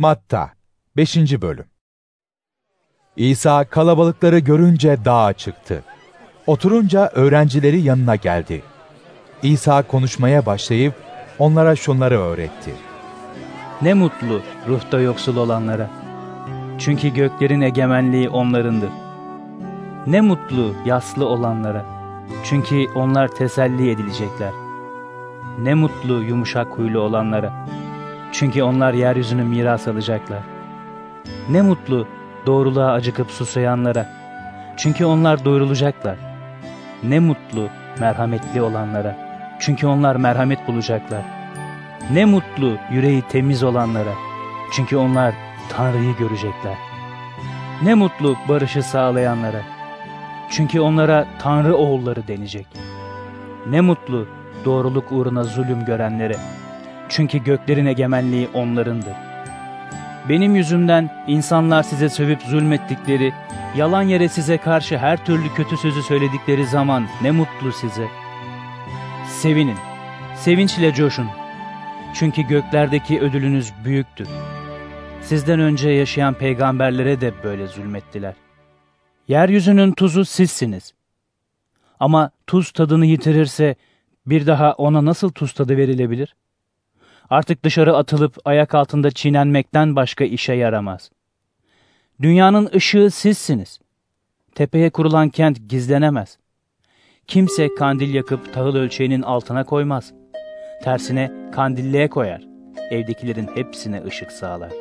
Matta 5. Bölüm İsa kalabalıkları görünce dağa çıktı. Oturunca öğrencileri yanına geldi. İsa konuşmaya başlayıp onlara şunları öğretti. Ne mutlu ruhta yoksul olanlara. Çünkü göklerin egemenliği onlarındır. Ne mutlu yaslı olanlara. Çünkü onlar teselli edilecekler. Ne mutlu yumuşak huylu olanlara. Çünkü onlar yeryüzünü miras alacaklar. Ne mutlu doğruluğa acıkıp susayanlara. Çünkü onlar doyurulacaklar. Ne mutlu merhametli olanlara. Çünkü onlar merhamet bulacaklar. Ne mutlu yüreği temiz olanlara. Çünkü onlar Tanrı'yı görecekler. Ne mutlu barışı sağlayanlara. Çünkü onlara Tanrı oğulları denecek. Ne mutlu doğruluk uğruna zulüm görenlere. Çünkü göklerin egemenliği onlarındır. Benim yüzümden insanlar size sövüp zulmettikleri, yalan yere size karşı her türlü kötü sözü söyledikleri zaman ne mutlu size. Sevinin, sevinçle coşun. Çünkü göklerdeki ödülünüz büyüktür. Sizden önce yaşayan peygamberlere de böyle zulmettiler. Yeryüzünün tuzu sizsiniz. Ama tuz tadını yitirirse bir daha ona nasıl tuz tadı verilebilir? Artık dışarı atılıp ayak altında çiğnenmekten başka işe yaramaz. Dünyanın ışığı sizsiniz. Tepeye kurulan kent gizlenemez. Kimse kandil yakıp tahıl ölçeğinin altına koymaz. Tersine kandilliğe koyar. Evdekilerin hepsine ışık sağlar.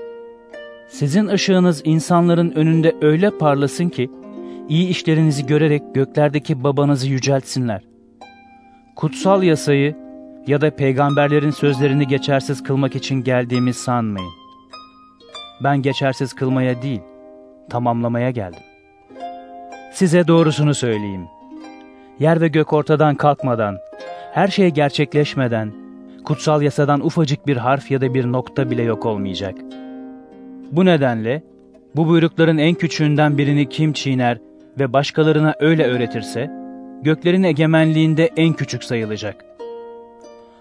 Sizin ışığınız insanların önünde öyle parlasın ki, iyi işlerinizi görerek göklerdeki babanızı yüceltsinler. Kutsal yasayı ya da peygamberlerin sözlerini geçersiz kılmak için geldiğimi sanmayın. Ben geçersiz kılmaya değil, tamamlamaya geldim. Size doğrusunu söyleyeyim. Yer ve gök ortadan kalkmadan, her şey gerçekleşmeden, kutsal yasadan ufacık bir harf ya da bir nokta bile yok olmayacak. Bu nedenle, bu buyrukların en küçüğünden birini kim çiğner ve başkalarına öyle öğretirse, göklerin egemenliğinde en küçük sayılacak.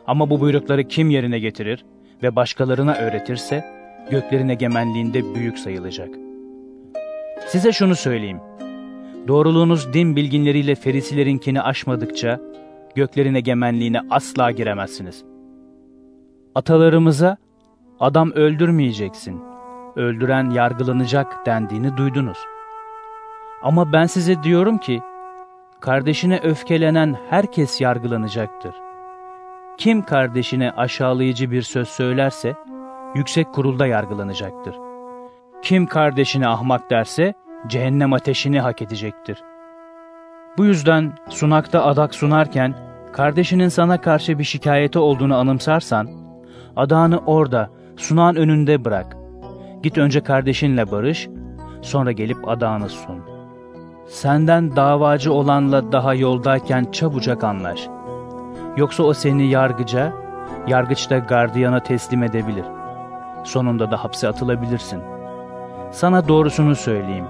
Ama bu buyrukları kim yerine getirir ve başkalarına öğretirse, göklerin egemenliğinde büyük sayılacak. Size şunu söyleyeyim. Doğruluğunuz din bilginleriyle ferisilerinkini aşmadıkça, göklerin egemenliğine asla giremezsiniz. Atalarımıza, adam öldürmeyeceksin, öldüren yargılanacak dendiğini duydunuz. Ama ben size diyorum ki, kardeşine öfkelenen herkes yargılanacaktır. Kim kardeşine aşağılayıcı bir söz söylerse, yüksek kurulda yargılanacaktır. Kim kardeşine ahmak derse, cehennem ateşini hak edecektir. Bu yüzden sunakta adak sunarken, kardeşinin sana karşı bir şikayeti olduğunu anımsarsan, adağını orada, sunağın önünde bırak. Git önce kardeşinle barış, sonra gelip adağını sun. Senden davacı olanla daha yoldayken çabucak anlaş. Yoksa o seni yargıca, yargıçta gardiyana teslim edebilir. Sonunda da hapse atılabilirsin. Sana doğrusunu söyleyeyim.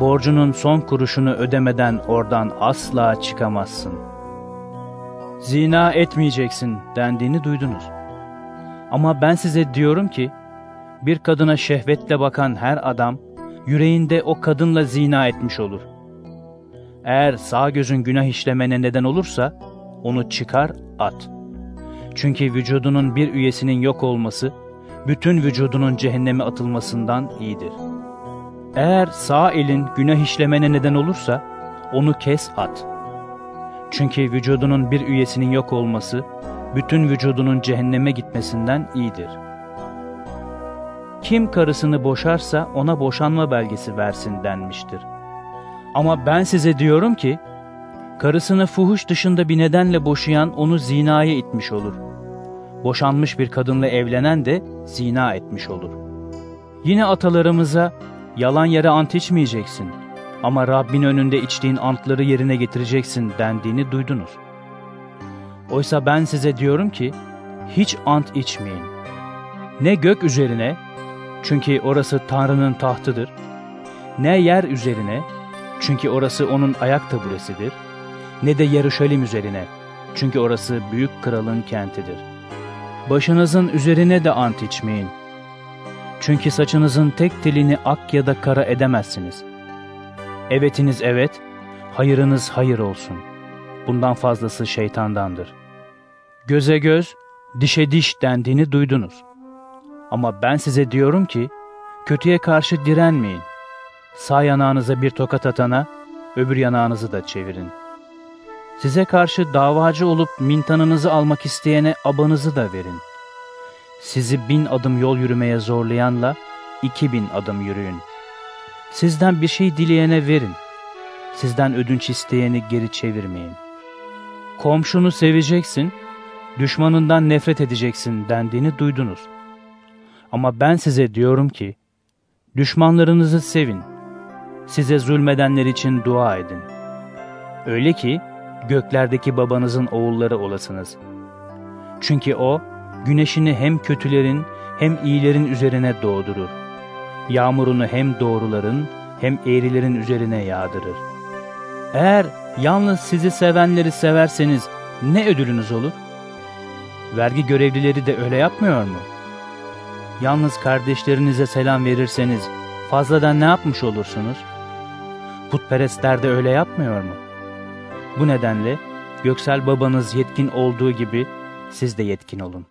Borcunun son kuruşunu ödemeden oradan asla çıkamazsın. Zina etmeyeceksin dendiğini duydunuz. Ama ben size diyorum ki, bir kadına şehvetle bakan her adam, yüreğinde o kadınla zina etmiş olur. Eğer sağ gözün günah işlemene neden olursa, onu çıkar at. Çünkü vücudunun bir üyesinin yok olması, bütün vücudunun cehenneme atılmasından iyidir. Eğer sağ elin günah işlemene neden olursa, onu kes at. Çünkü vücudunun bir üyesinin yok olması, bütün vücudunun cehenneme gitmesinden iyidir.'' Kim karısını boşarsa ona boşanma belgesi versin denmiştir. Ama ben size diyorum ki, karısını fuhuş dışında bir nedenle boşayan onu zinaya itmiş olur. Boşanmış bir kadınla evlenen de zina etmiş olur. Yine atalarımıza yalan yere ant içmeyeceksin ama Rabbin önünde içtiğin antları yerine getireceksin dendiğini duydunuz. Oysa ben size diyorum ki hiç ant içmeyin. Ne gök üzerine çünkü orası Tanrı'nın tahtıdır. Ne yer üzerine, çünkü orası onun ayak taburesidir. Ne de Yeruşalim üzerine, çünkü orası büyük kralın kentidir. Başınızın üzerine de ant içmeyin. Çünkü saçınızın tek telini ak ya da kara edemezsiniz. Evetiniz evet, hayırınız hayır olsun. Bundan fazlası şeytandandır. Göze göz, dişe diş dendiğini duydunuz. Ama ben size diyorum ki, kötüye karşı direnmeyin. Sağ yanağınıza bir tokat atana, öbür yanağınızı da çevirin. Size karşı davacı olup mintanınızı almak isteyene abanızı da verin. Sizi bin adım yol yürümeye zorlayanla iki bin adım yürüyün. Sizden bir şey dileyene verin. Sizden ödünç isteyeni geri çevirmeyin. Komşunu seveceksin, düşmanından nefret edeceksin dendiğini duydunuz. Ama ben size diyorum ki, düşmanlarınızı sevin, size zulmedenler için dua edin. Öyle ki, göklerdeki babanızın oğulları olasınız. Çünkü o, güneşini hem kötülerin hem iyilerin üzerine doğdurur. Yağmurunu hem doğruların hem eğrilerin üzerine yağdırır. Eğer yalnız sizi sevenleri severseniz ne ödülünüz olur? Vergi görevlileri de öyle yapmıyor mu? Yalnız kardeşlerinize selam verirseniz fazladan ne yapmış olursunuz? Putperestler de öyle yapmıyor mu? Bu nedenle göksel babanız yetkin olduğu gibi siz de yetkin olun.